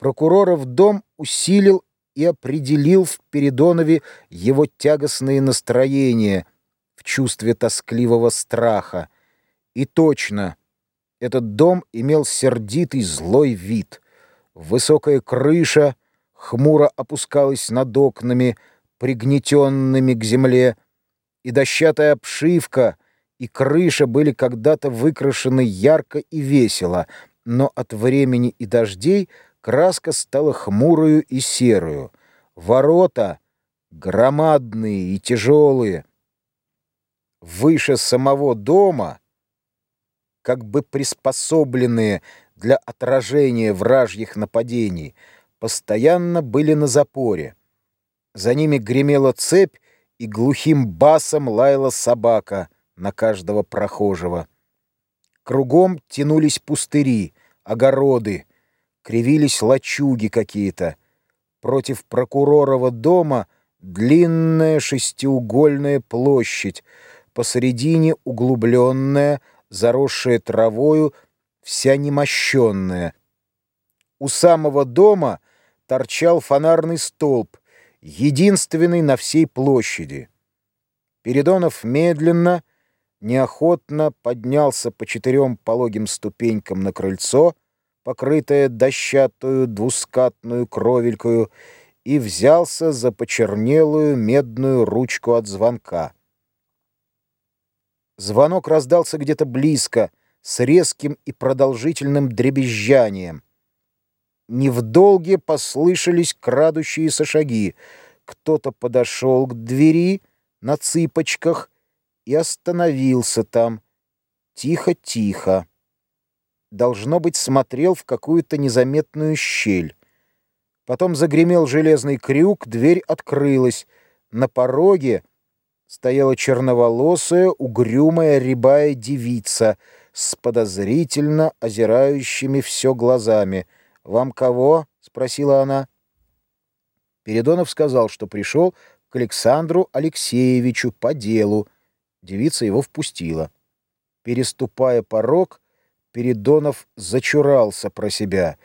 Прокуроров дом усилил и определил в Передонове его тягостные настроения в чувстве тоскливого страха. И точно, этот дом имел сердитый злой вид. Высокая крыша хмуро опускалась над окнами, пригнетенными к земле, и дощатая обшивка и крыша были когда-то выкрашены ярко и весело, но от времени и дождей — краска стала хмурую и серую. Ворота громадные и тяжелые. Выше самого дома, как бы приспособленные для отражения вражьих нападений, постоянно были на запоре. За ними гремела цепь, и глухим басом лаяла собака на каждого прохожего. Кругом тянулись пустыри, огороды, кривились лачуги какие-то. Против прокуророва дома длинная шестиугольная площадь, посередине углубленная, заросшая травою, вся немощенная. У самого дома торчал фонарный столб, единственный на всей площади. Передонов медленно, неохотно поднялся по четырем пологим ступенькам на крыльцо, покрытая дощатую двускатную кровелькою, и взялся за почернелую медную ручку от звонка. Звонок раздался где-то близко, с резким и продолжительным дребезжанием. Не в долге послышались крадущиеся шаги. Кто-то подошел к двери на цыпочках и остановился там. Тихо-тихо должно быть, смотрел в какую-то незаметную щель. Потом загремел железный крюк, дверь открылась. На пороге стояла черноволосая, угрюмая, рябая девица с подозрительно озирающими все глазами. «Вам кого?» — спросила она. Передонов сказал, что пришел к Александру Алексеевичу по делу. Девица его впустила. Переступая порог, Передонов зачурался про себя.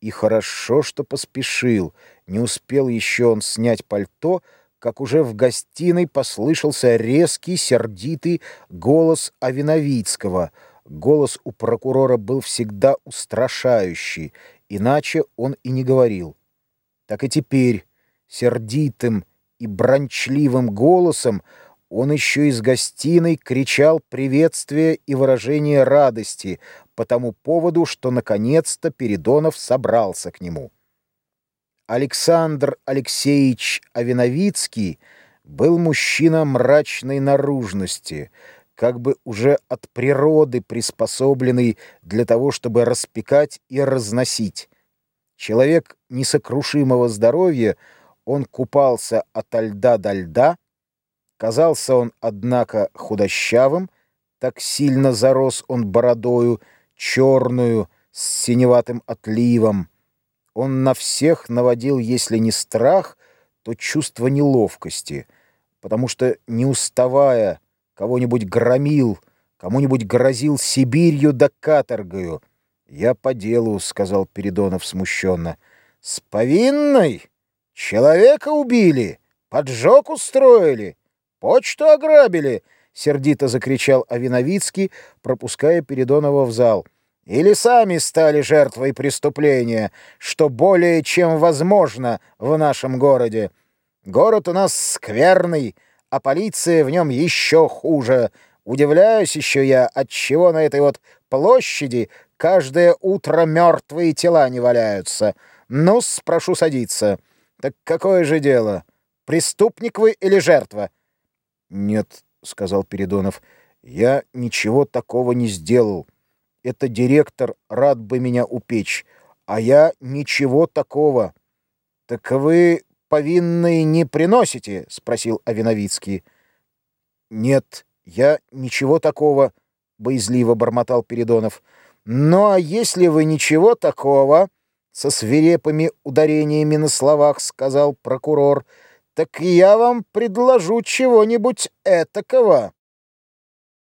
И хорошо, что поспешил. Не успел еще он снять пальто, как уже в гостиной послышался резкий, сердитый голос Авиновицкого. Голос у прокурора был всегда устрашающий, иначе он и не говорил. Так и теперь, сердитым и брончливым голосом, он еще из гостиной кричал приветствие и выражение радости по тому поводу, что наконец-то Передонов собрался к нему. Александр Алексеевич Авиновицкий был мужчина мрачной наружности, как бы уже от природы приспособленный для того, чтобы распекать и разносить. Человек несокрушимого здоровья, он купался от льда до льда, Казался он, однако, худощавым, так сильно зарос он бородою, черную, с синеватым отливом. Он на всех наводил, если не страх, то чувство неловкости, потому что, не уставая, кого-нибудь громил, кому-нибудь грозил Сибирью да каторгою. «Я по делу», — сказал Передонов смущенно. «С повинной? Человека убили? Поджог устроили?» «Почту ограбили!» — сердито закричал Авиновицкий, пропуская Передонова в зал. «Или сами стали жертвой преступления, что более чем возможно в нашем городе. Город у нас скверный, а полиция в нем еще хуже. Удивляюсь еще я, отчего на этой вот площади каждое утро мертвые тела не валяются. Ну, спрошу садиться. Так какое же дело? Преступник вы или жертва?» «Нет», — сказал Передонов, — «я ничего такого не сделал. Это директор рад бы меня упечь, а я ничего такого». «Так вы повинные не приносите?» — спросил Авиновицкий. «Нет, я ничего такого», — боязливо бормотал Передонов. «Ну а если вы ничего такого...» — со свирепыми ударениями на словах сказал прокурор — так я вам предложу чего-нибудь этакого.